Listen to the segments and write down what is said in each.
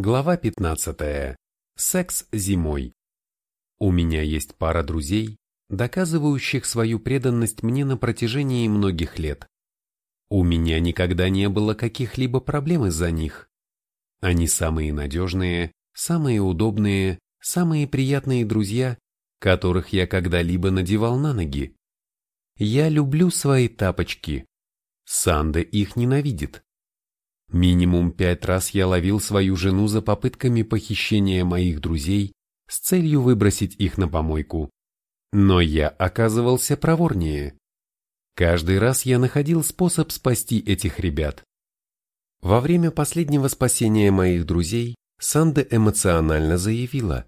Глава 15. Секс зимой. У меня есть пара друзей, доказывающих свою преданность мне на протяжении многих лет. У меня никогда не было каких-либо проблем из-за них. Они самые надежные, самые удобные, самые приятные друзья, которых я когда-либо надевал на ноги. Я люблю свои тапочки. Санда их ненавидит. Минимум пять раз я ловил свою жену за попытками похищения моих друзей с целью выбросить их на помойку. Но я оказывался проворнее. Каждый раз я находил способ спасти этих ребят. Во время последнего спасения моих друзей Санда эмоционально заявила.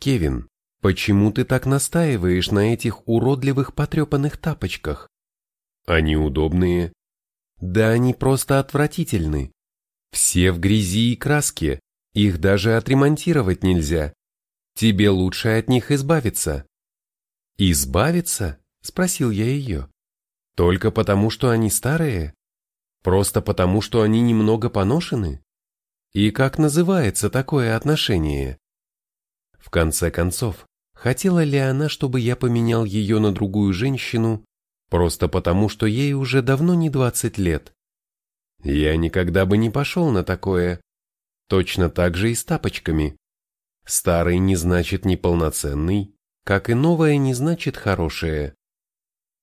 «Кевин, почему ты так настаиваешь на этих уродливых потрепанных тапочках? Они удобные, да они просто отвратительны. Все в грязи и краске, их даже отремонтировать нельзя. Тебе лучше от них избавиться. Избавиться? Спросил я ее. Только потому, что они старые? Просто потому, что они немного поношены? И как называется такое отношение? В конце концов, хотела ли она, чтобы я поменял ее на другую женщину, Просто потому, что ей уже давно не 20 лет. Я никогда бы не пошел на такое. Точно так же и с тапочками. Старый не значит неполноценный, как и новое не значит хорошее.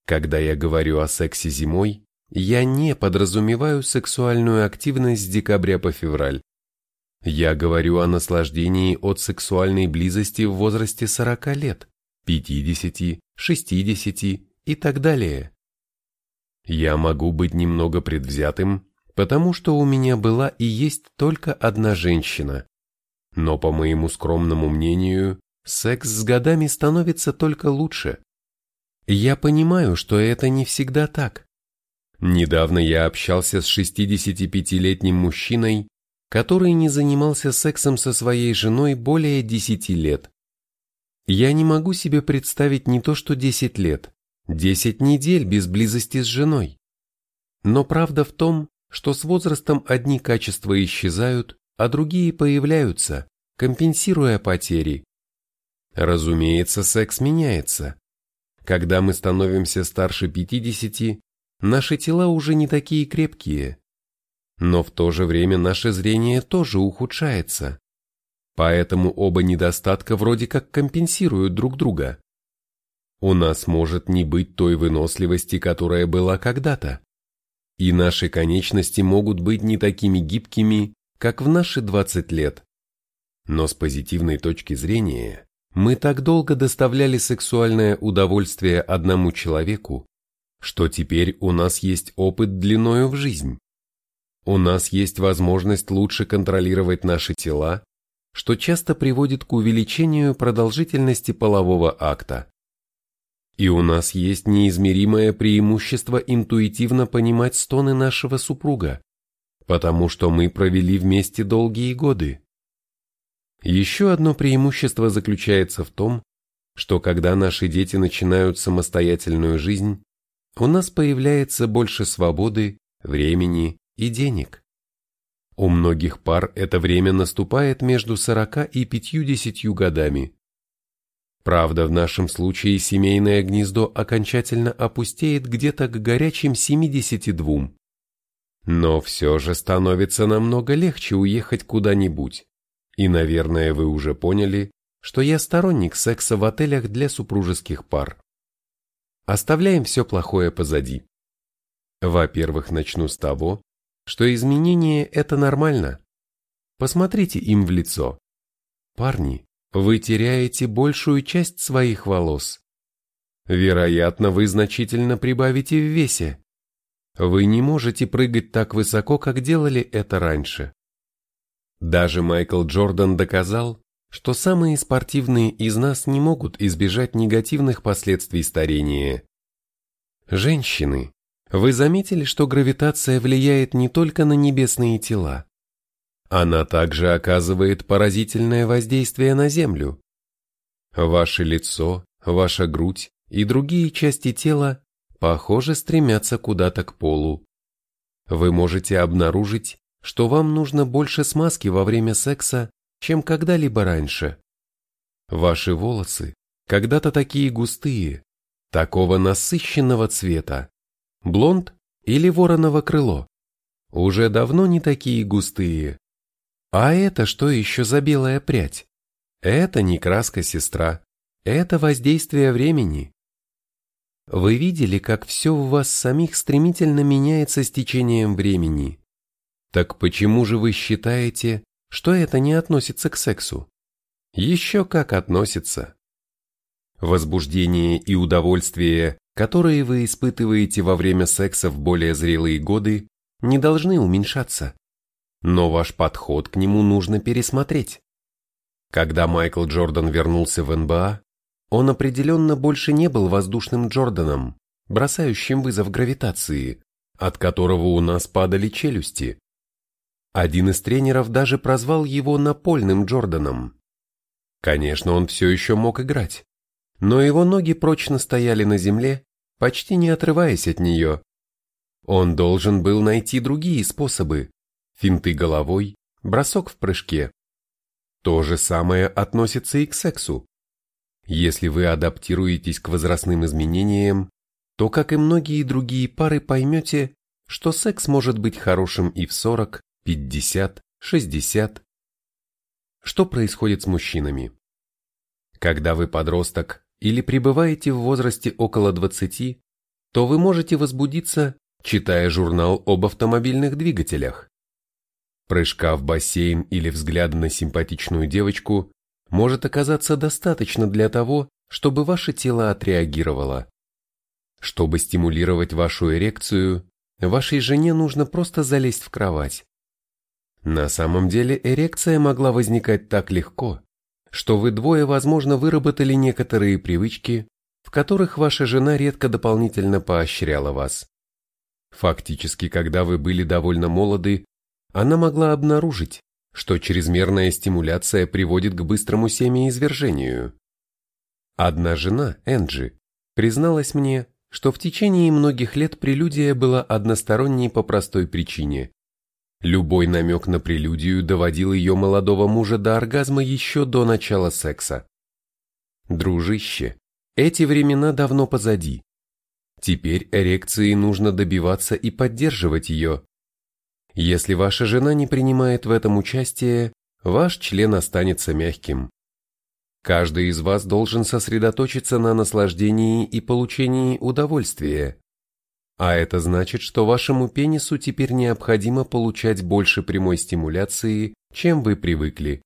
Когда я говорю о сексе зимой, я не подразумеваю сексуальную активность с декабря по февраль. Я говорю о наслаждении от сексуальной близости в возрасте 40 лет, 50, 60 и так далее. Я могу быть немного предвзятым, потому что у меня была и есть только одна женщина. Но по моему скромному мнению, секс с годами становится только лучше. Я понимаю, что это не всегда так. Недавно я общался с 65-летним мужчиной, который не занимался сексом со своей женой более 10 лет. Я не могу себе представить не то что 10 лет, Десять недель без близости с женой. Но правда в том, что с возрастом одни качества исчезают, а другие появляются, компенсируя потери. Разумеется, секс меняется. Когда мы становимся старше 50, наши тела уже не такие крепкие. Но в то же время наше зрение тоже ухудшается. Поэтому оба недостатка вроде как компенсируют друг друга. У нас может не быть той выносливости, которая была когда-то. И наши конечности могут быть не такими гибкими, как в наши 20 лет. Но с позитивной точки зрения, мы так долго доставляли сексуальное удовольствие одному человеку, что теперь у нас есть опыт длиною в жизнь. У нас есть возможность лучше контролировать наши тела, что часто приводит к увеличению продолжительности полового акта. И у нас есть неизмеримое преимущество интуитивно понимать стоны нашего супруга, потому что мы провели вместе долгие годы. Еще одно преимущество заключается в том, что когда наши дети начинают самостоятельную жизнь, у нас появляется больше свободы, времени и денег. У многих пар это время наступает между 40 и 50 годами. Правда, в нашем случае семейное гнездо окончательно опустеет где-то к горячим 72. Но все же становится намного легче уехать куда-нибудь. И, наверное, вы уже поняли, что я сторонник секса в отелях для супружеских пар. Оставляем все плохое позади. Во-первых, начну с того, что изменение – это нормально. Посмотрите им в лицо. Парни, вы теряете большую часть своих волос. Вероятно, вы значительно прибавите в весе. Вы не можете прыгать так высоко, как делали это раньше. Даже Майкл Джордан доказал, что самые спортивные из нас не могут избежать негативных последствий старения. Женщины, вы заметили, что гравитация влияет не только на небесные тела, она также оказывает поразительное воздействие на Землю. Ваше лицо, ваша грудь и другие части тела, похоже, стремятся куда-то к полу. Вы можете обнаружить, что вам нужно больше смазки во время секса, чем когда-либо раньше. Ваши волосы, когда-то такие густые, такого насыщенного цвета, блонд или вороново крыло, уже давно не такие густые. А это что еще за белая прядь? Это не краска сестра, это воздействие времени. Вы видели, как все у вас самих стремительно меняется с течением времени? Так почему же вы считаете, что это не относится к сексу? Еще как относится. Возбуждение и удовольствие, которые вы испытываете во время секса в более зрелые годы, не должны уменьшаться. Но ваш подход к нему нужно пересмотреть. Когда Майкл Джордан вернулся в НБА, он определенно больше не был воздушным Джорданом, бросающим вызов гравитации, от которого у нас падали челюсти. Один из тренеров даже прозвал его напольным Джорданом. Конечно, он все еще мог играть, но его ноги прочно стояли на земле, почти не отрываясь от нее. Он должен был найти другие способы, финты головой, бросок в прыжке. То же самое относится и к сексу. Если вы адаптируетесь к возрастным изменениям, то, как и многие другие пары, поймете, что секс может быть хорошим и в 40, 50, 60. Что происходит с мужчинами? Когда вы подросток или пребываете в возрасте около 20, то вы можете возбудиться, читая журнал об автомобильных двигателях. Прыжка в бассейн или взгляда на симпатичную девочку может оказаться достаточно для того, чтобы ваше тело отреагировало. Чтобы стимулировать вашу эрекцию, вашей жене нужно просто залезть в кровать. На самом деле эрекция могла возникать так легко, что вы двое, возможно, выработали некоторые привычки, в которых ваша жена редко дополнительно поощряла вас. Фактически, когда вы были довольно молоды, она могла обнаружить, что чрезмерная стимуляция приводит к быстрому семяизвержению. Одна жена, Энджи, призналась мне, что в течение многих лет прелюдия была односторонней по простой причине. Любой намек на прелюдию доводил ее молодого мужа до оргазма еще до начала секса. Дружище, эти времена давно позади. Теперь эрекции нужно добиваться и поддерживать ее, если ваша жена не принимает в этом участие, ваш член останется мягким. Каждый из вас должен сосредоточиться на наслаждении и получении удовольствия. А это значит, что вашему пенису теперь необходимо получать больше прямой стимуляции, чем вы привыкли.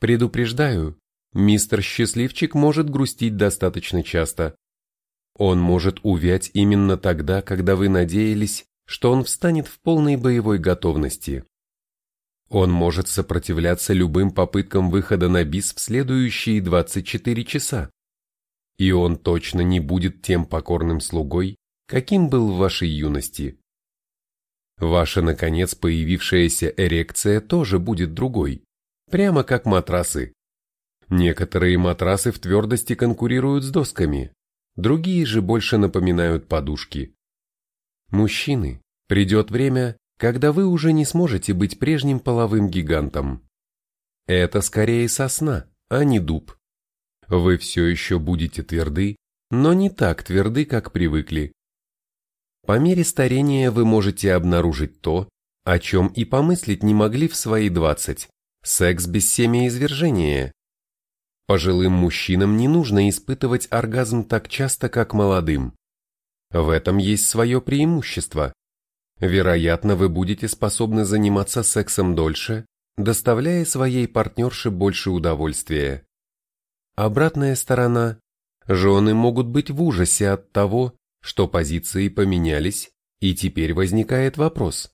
Предупреждаю, мистер Счастливчик может грустить достаточно часто. Он может увять именно тогда, когда вы надеялись, что он встанет в полной боевой готовности. Он может сопротивляться любым попыткам выхода на бис в следующие 24 часа. И он точно не будет тем покорным слугой, каким был в вашей юности. Ваша, наконец, появившаяся эрекция тоже будет другой, прямо как матрасы. Некоторые матрасы в твердости конкурируют с досками, другие же больше напоминают подушки. Мужчины, придет время, когда вы уже не сможете быть прежним половым гигантом. Это скорее сосна, а не дуб. Вы все еще будете тверды, но не так тверды, как привыкли. По мере старения вы можете обнаружить то, о чем и помыслить не могли в свои 20 – секс без семяизвержения. Пожилым мужчинам не нужно испытывать оргазм так часто, как молодым. В этом есть свое преимущество. Вероятно, вы будете способны заниматься сексом дольше, доставляя своей партнерше больше удовольствия. Обратная сторона – жены могут быть в ужасе от того, что позиции поменялись, и теперь возникает вопрос,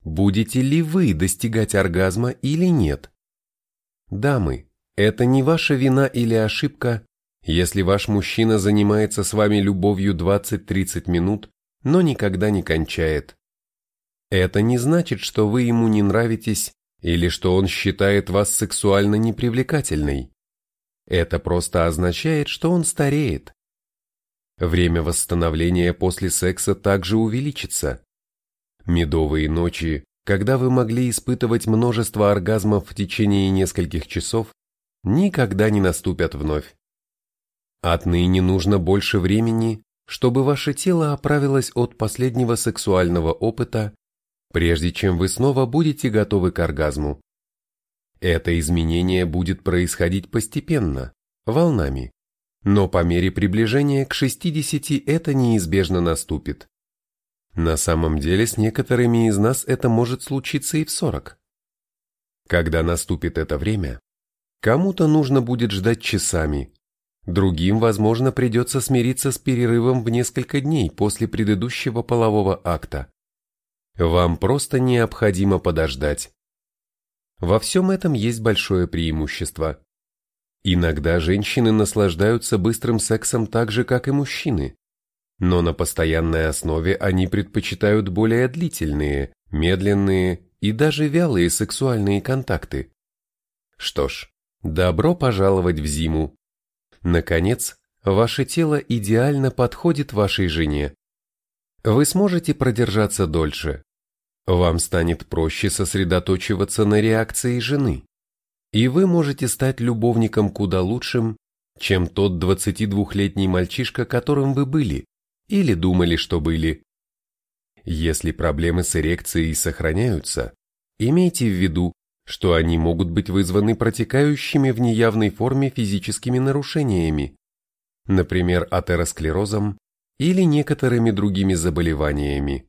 будете ли вы достигать оргазма или нет. Дамы, это не ваша вина или ошибка, если ваш мужчина занимается с вами любовью 20-30 минут, но никогда не кончает. Это не значит, что вы ему не нравитесь или что он считает вас сексуально непривлекательной. Это просто означает, что он стареет. Время восстановления после секса также увеличится. Медовые ночи, когда вы могли испытывать множество оргазмов в течение нескольких часов, никогда не наступят вновь. Отныне нужно больше времени, чтобы ваше тело оправилось от последнего сексуального опыта, прежде чем вы снова будете готовы к оргазму. Это изменение будет происходить постепенно, волнами, но по мере приближения к 60 это неизбежно наступит. На самом деле с некоторыми из нас это может случиться и в 40. Когда наступит это время, кому-то нужно будет ждать часами, другим, возможно, придется смириться с перерывом в несколько дней после предыдущего полового акта. Вам просто необходимо подождать. Во всем этом есть большое преимущество. Иногда женщины наслаждаются быстрым сексом так же, как и мужчины но на постоянной основе они предпочитают более длительные, медленные и даже вялые сексуальные контакты. Что ж, добро пожаловать в зиму. Наконец, ваше тело идеально подходит вашей жене. Вы сможете продержаться дольше. Вам станет проще сосредоточиваться на реакции жены. И вы можете стать любовником куда лучшим, чем тот 22-летний мальчишка, которым вы были или думали, что были. Если проблемы с эрекцией сохраняются, имейте в виду, что они могут быть вызваны протекающими в неявной форме физическими нарушениями, например, атеросклерозом или некоторыми другими заболеваниями.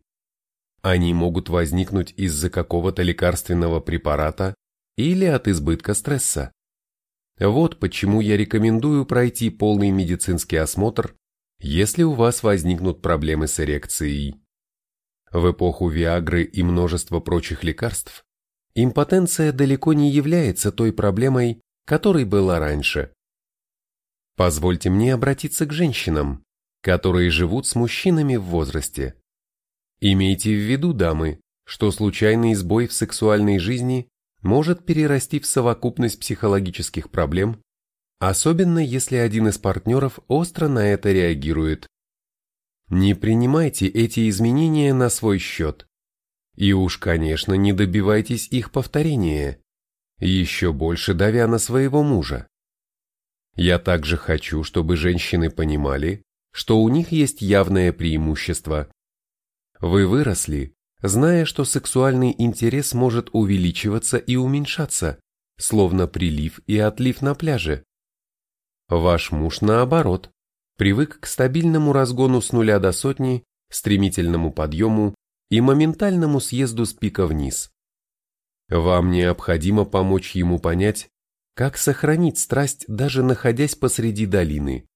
Они могут возникнуть из-за какого-то лекарственного препарата или от избытка стресса. Вот почему я рекомендую пройти полный медицинский осмотр если у вас возникнут проблемы с эрекцией. В эпоху Виагры и множества прочих лекарств импотенция далеко не является той проблемой, которой была раньше. Позвольте мне обратиться к женщинам, которые живут с мужчинами в возрасте. Имейте в виду, дамы, что случайный сбой в сексуальной жизни может перерасти в совокупность психологических проблем, особенно если один из партнеров остро на это реагирует. Не принимайте эти изменения на свой счет. И уж, конечно, не добивайтесь их повторения, еще больше давя на своего мужа. Я также хочу, чтобы женщины понимали, что у них есть явное преимущество. Вы выросли, зная, что сексуальный интерес может увеличиваться и уменьшаться, словно прилив и отлив на пляже. Ваш муж, наоборот, привык к стабильному разгону с нуля до сотни, стремительному подъему и моментальному съезду с пика вниз. Вам необходимо помочь ему понять, как сохранить страсть, даже находясь посреди долины,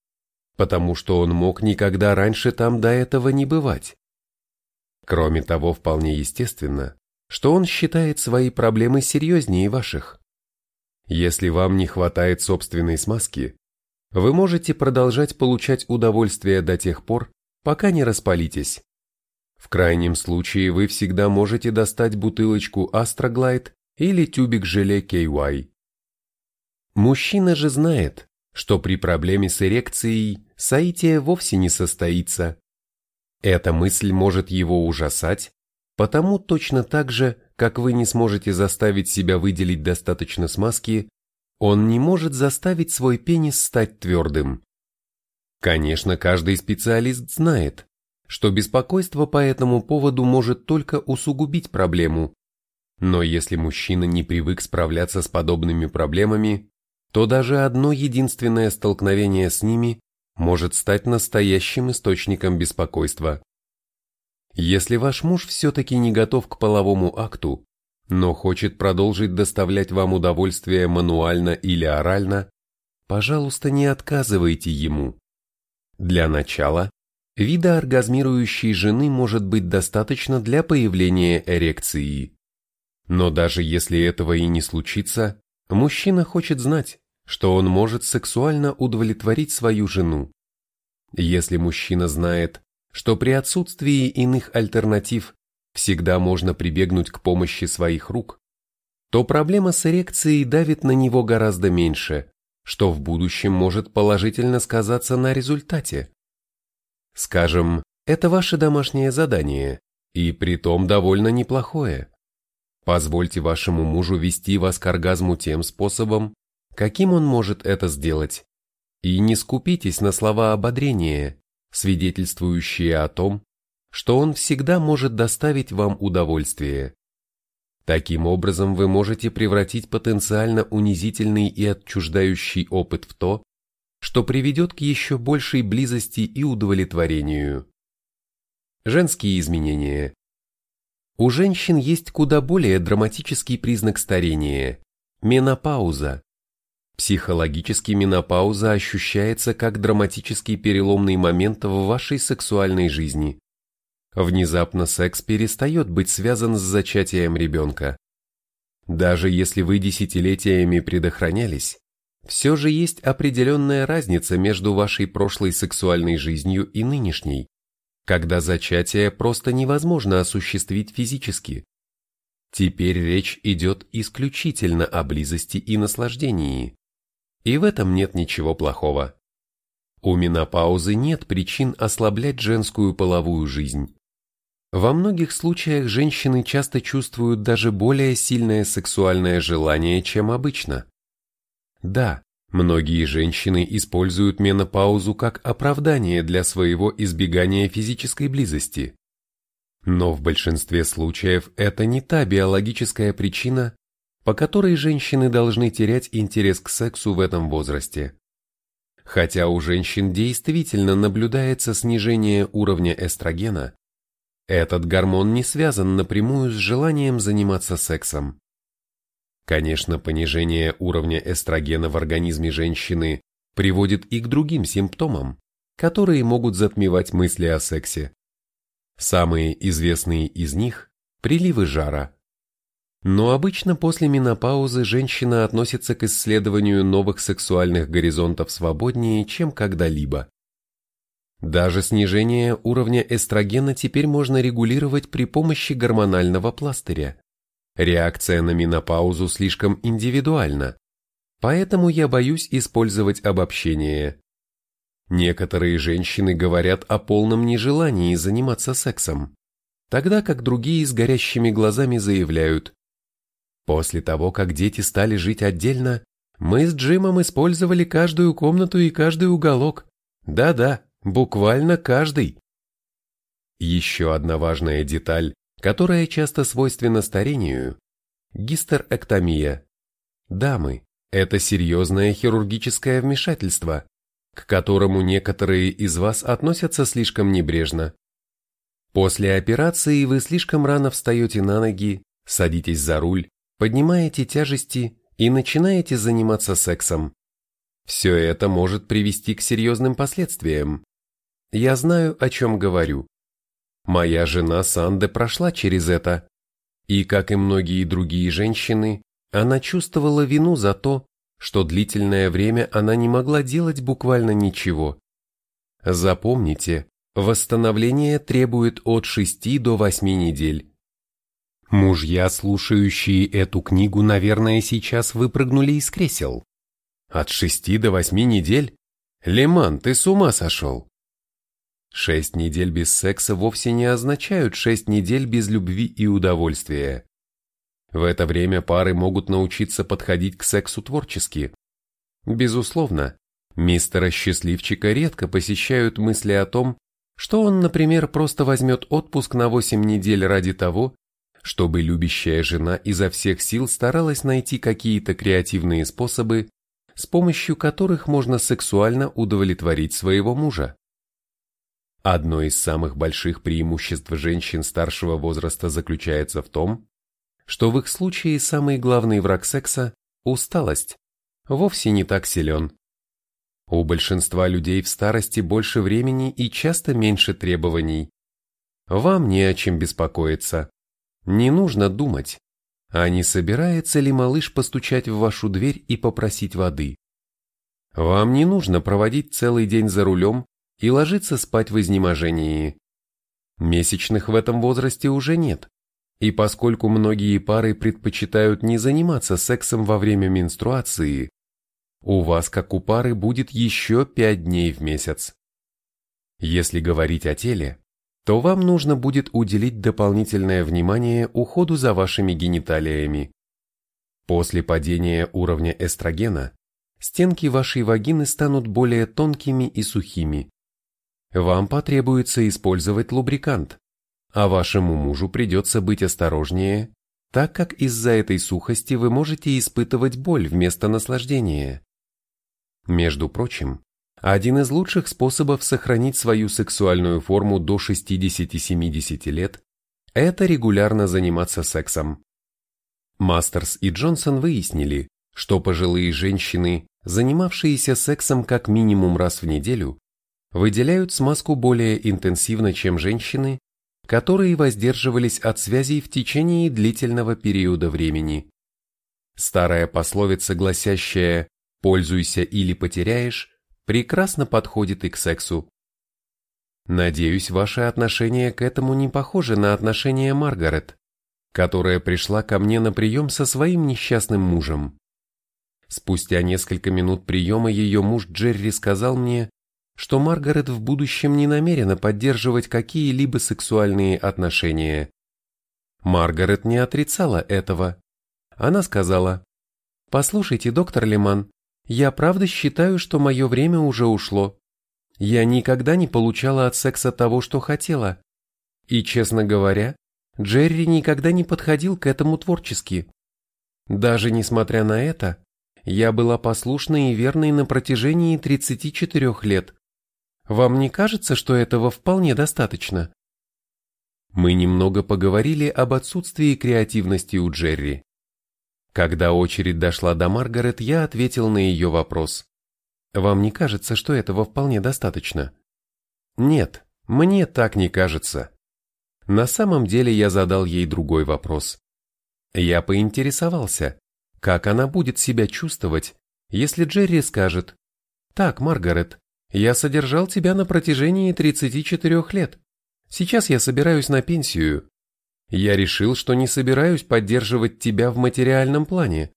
потому что он мог никогда раньше там до этого не бывать. Кроме того, вполне естественно, что он считает свои проблемы серьезнее ваших. Если вам не хватает собственной смазки, вы можете продолжать получать удовольствие до тех пор, пока не распалитесь. В крайнем случае вы всегда можете достать бутылочку Astroglide или тюбик желе KY. Мужчина же знает, что при проблеме с эрекцией соитие вовсе не состоится. Эта мысль может его ужасать, потому точно так же, как вы не сможете заставить себя выделить достаточно смазки, он не может заставить свой пенис стать твердым. Конечно, каждый специалист знает, что беспокойство по этому поводу может только усугубить проблему. Но если мужчина не привык справляться с подобными проблемами, то даже одно единственное столкновение с ними может стать настоящим источником беспокойства. Если ваш муж все-таки не готов к половому акту, но хочет продолжить доставлять вам удовольствие мануально или орально, пожалуйста, не отказывайте ему. Для начала, вида оргазмирующей жены может быть достаточно для появления эрекции. Но даже если этого и не случится, мужчина хочет знать, что он может сексуально удовлетворить свою жену. Если мужчина знает, что при отсутствии иных альтернатив всегда можно прибегнуть к помощи своих рук, то проблема с эрекцией давит на него гораздо меньше, что в будущем может положительно сказаться на результате. Скажем, это ваше домашнее задание, и притом довольно неплохое. Позвольте вашему мужу вести вас к оргазму тем способом, каким он может это сделать. И не скупитесь на слова ободрения, свидетельствующие о том, что он всегда может доставить вам удовольствие. Таким образом вы можете превратить потенциально унизительный и отчуждающий опыт в то, что приведет к еще большей близости и удовлетворению. Женские изменения. У женщин есть куда более драматический признак старения – менопауза. Психологически менопауза ощущается как драматический переломный момент в вашей сексуальной жизни. Внезапно секс перестает быть связан с зачатием ребенка. Даже если вы десятилетиями предохранялись, все же есть определенная разница между вашей прошлой сексуальной жизнью и нынешней когда зачатие просто невозможно осуществить физически. Теперь речь идет исключительно о близости и наслаждении. И в этом нет ничего плохого. У менопаузы нет причин ослаблять женскую половую жизнь. Во многих случаях женщины часто чувствуют даже более сильное сексуальное желание, чем обычно. Да, Многие женщины используют менопаузу как оправдание для своего избегания физической близости. Но в большинстве случаев это не та биологическая причина, по которой женщины должны терять интерес к сексу в этом возрасте. Хотя у женщин действительно наблюдается снижение уровня эстрогена, этот гормон не связан напрямую с желанием заниматься сексом. Конечно, понижение уровня эстрогена в организме женщины приводит и к другим симптомам, которые могут затмевать мысли о сексе. Самые известные из них – приливы жара. Но обычно после менопаузы женщина относится к исследованию новых сексуальных горизонтов свободнее, чем когда-либо. Даже снижение уровня эстрогена теперь можно регулировать при помощи гормонального пластыря. Реакция на менопаузу слишком индивидуальна, поэтому я боюсь использовать обобщение. Некоторые женщины говорят о полном нежелании заниматься сексом, тогда как другие с горящими глазами заявляют «После того, как дети стали жить отдельно, мы с Джимом использовали каждую комнату и каждый уголок. Да-да, буквально каждый». Еще одна важная деталь, которая часто свойственна старению, гистерэктомия. Дамы, это серьезное хирургическое вмешательство, к которому некоторые из вас относятся слишком небрежно. После операции вы слишком рано встаете на ноги, садитесь за руль, поднимаете тяжести и начинаете заниматься сексом. Все это может привести к серьезным последствиям. Я знаю, о чем говорю. Моя жена Санде прошла через это, и, как и многие другие женщины, она чувствовала вину за то, что длительное время она не могла делать буквально ничего. Запомните, восстановление требует от 6 до 8 недель. Мужья, слушающие эту книгу, наверное, сейчас выпрыгнули из кресел. От 6 до 8 недель? Леман, ты с ума сошел? Шесть недель без секса вовсе не означают шесть недель без любви и удовольствия. В это время пары могут научиться подходить к сексу творчески. Безусловно, мистера Счастливчика редко посещают мысли о том, что он, например, просто возьмет отпуск на 8 недель ради того, чтобы любящая жена изо всех сил старалась найти какие-то креативные способы, с помощью которых можно сексуально удовлетворить своего мужа. Одно из самых больших преимуществ женщин старшего возраста заключается в том, что в их случае самый главный враг секса – усталость – вовсе не так силен. У большинства людей в старости больше времени и часто меньше требований. Вам не о чем беспокоиться. Не нужно думать, а не собирается ли малыш постучать в вашу дверь и попросить воды. Вам не нужно проводить целый день за рулем и ложиться спать в изнеможении. Месячных в этом возрасте уже нет, и поскольку многие пары предпочитают не заниматься сексом во время менструации, у вас, как у пары, будет еще 5 дней в месяц. Если говорить о теле, то вам нужно будет уделить дополнительное внимание уходу за вашими гениталиями. После падения уровня эстрогена стенки вашей вагины станут более тонкими и сухими. Вам потребуется использовать лубрикант, а вашему мужу придется быть осторожнее, так как из-за этой сухости вы можете испытывать боль вместо наслаждения. Между прочим, один из лучших способов сохранить свою сексуальную форму до 60-70 лет – это регулярно заниматься сексом. Мастерс и Джонсон выяснили, что пожилые женщины, занимавшиеся сексом как минимум раз в неделю, выделяют смазку более интенсивно, чем женщины, которые воздерживались от связей в течение длительного периода времени. Старая пословица, гласящая «пользуйся или потеряешь», прекрасно подходит и к сексу. Надеюсь, ваше отношение к этому не похоже на отношение Маргарет, которая пришла ко мне на прием со своим несчастным мужем. Спустя несколько минут приема ее муж Джерри сказал мне, что Маргарет в будущем не намерена поддерживать какие-либо сексуальные отношения. Маргарет не отрицала этого. Она сказала, «Послушайте, доктор Леман, я правда считаю, что мое время уже ушло. Я никогда не получала от секса того, что хотела. И, честно говоря, Джерри никогда не подходил к этому творчески. Даже несмотря на это, я была послушной и верной на протяжении 34 лет. Вам не кажется, что этого вполне достаточно? Мы немного поговорили об отсутствии креативности у Джерри. Когда очередь дошла до Маргарет, я ответил на ее вопрос. Вам не кажется, что этого вполне достаточно? Нет, мне так не кажется. На самом деле я задал ей другой вопрос. Я поинтересовался, как она будет себя чувствовать, если Джерри скажет «Так, Маргарет, я содержал тебя на протяжении 34 лет. Сейчас я собираюсь на пенсию. Я решил, что не собираюсь поддерживать тебя в материальном плане.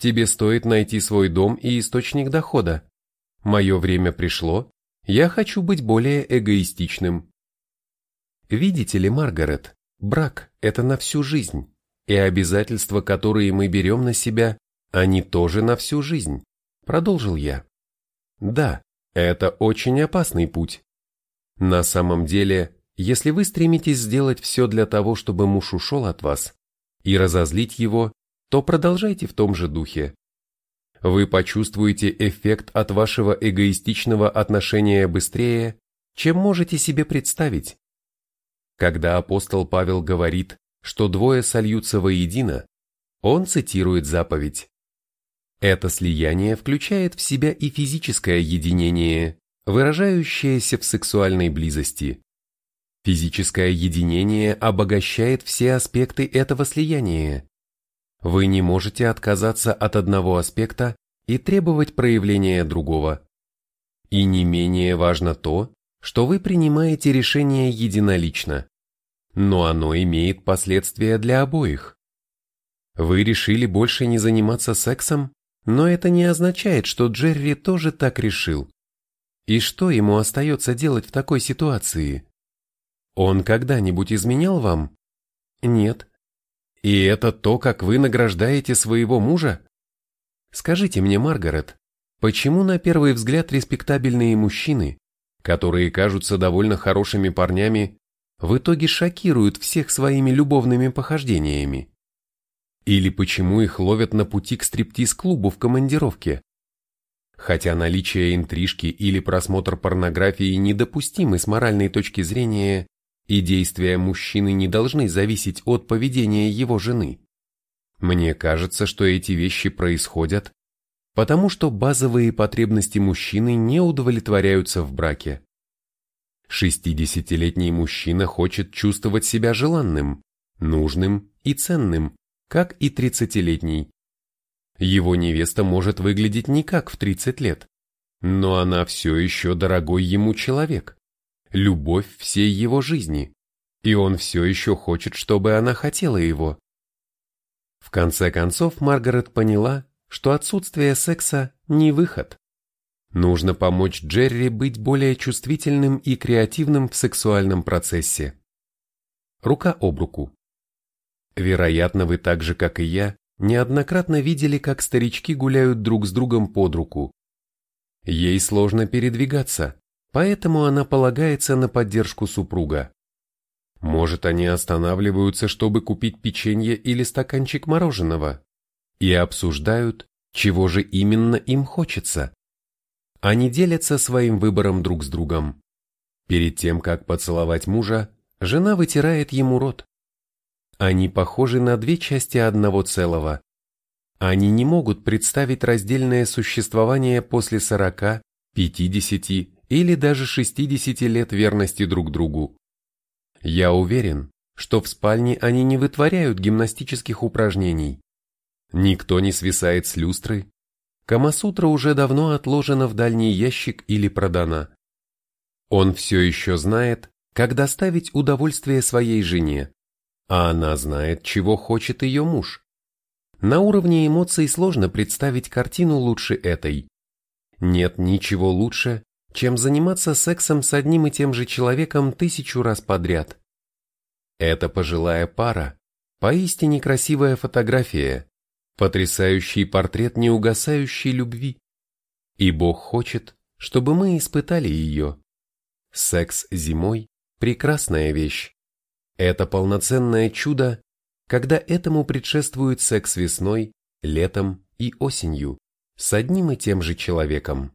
Тебе стоит найти свой дом и источник дохода. Мое время пришло, я хочу быть более эгоистичным. Видите ли, Маргарет, брак – это на всю жизнь, и обязательства, которые мы берем на себя, они тоже на всю жизнь, продолжил я. Да, это очень опасный путь. На самом деле, если вы стремитесь сделать все для того, чтобы муж ушел от вас, и разозлить его, то продолжайте в том же духе. Вы почувствуете эффект от вашего эгоистичного отношения быстрее, чем можете себе представить. Когда апостол Павел говорит, что двое сольются воедино, он цитирует заповедь это слияние включает в себя и физическое единение, выражающееся в сексуальной близости. Физическое единение обогащает все аспекты этого слияния. Вы не можете отказаться от одного аспекта и требовать проявления другого. И не менее важно то, что вы принимаете решение единолично, но оно имеет последствия для обоих. Вы решили больше не заниматься сексом, но это не означает, что Джерри тоже так решил. И что ему остается делать в такой ситуации? Он когда-нибудь изменял вам? Нет. И это то, как вы награждаете своего мужа? Скажите мне, Маргарет, почему на первый взгляд респектабельные мужчины, которые кажутся довольно хорошими парнями, в итоге шокируют всех своими любовными похождениями? Или почему их ловят на пути к стриптиз-клубу в командировке? Хотя наличие интрижки или просмотр порнографии недопустимы с моральной точки зрения, и действия мужчины не должны зависеть от поведения его жены. Мне кажется, что эти вещи происходят, потому что базовые потребности мужчины не удовлетворяются в браке. 60-летний мужчина хочет чувствовать себя желанным, нужным и ценным, как и 30-летний. Его невеста может выглядеть не как в 30 лет, но она все еще дорогой ему человек, любовь всей его жизни, и он все еще хочет, чтобы она хотела его. В конце концов Маргарет поняла, что отсутствие секса не выход. Нужно помочь Джерри быть более чувствительным и креативным в сексуальном процессе. Рука об руку. Вероятно, вы так же, как и я, неоднократно видели, как старички гуляют друг с другом под руку. Ей сложно передвигаться, поэтому она полагается на поддержку супруга. Может, они останавливаются, чтобы купить печенье или стаканчик мороженого, и обсуждают, чего же именно им хочется. Они делятся своим выбором друг с другом. Перед тем, как поцеловать мужа, жена вытирает ему рот. Они похожи на две части одного целого. Они не могут представить раздельное существование после 40, 50 или даже 60 лет верности друг другу. Я уверен, что в спальне они не вытворяют гимнастических упражнений. Никто не свисает с люстры. Камасутра уже давно отложена в дальний ящик или продана. Он все еще знает, как доставить удовольствие своей жене, а она знает, чего хочет ее муж. На уровне эмоций сложно представить картину лучше этой. Нет ничего лучше, чем заниматься сексом с одним и тем же человеком тысячу раз подряд. Это пожилая пара, поистине красивая фотография, потрясающий портрет неугасающей любви. И Бог хочет, чтобы мы испытали ее. Секс зимой – прекрасная вещь. Это полноценное чудо, когда этому предшествует секс весной, летом и осенью с одним и тем же человеком.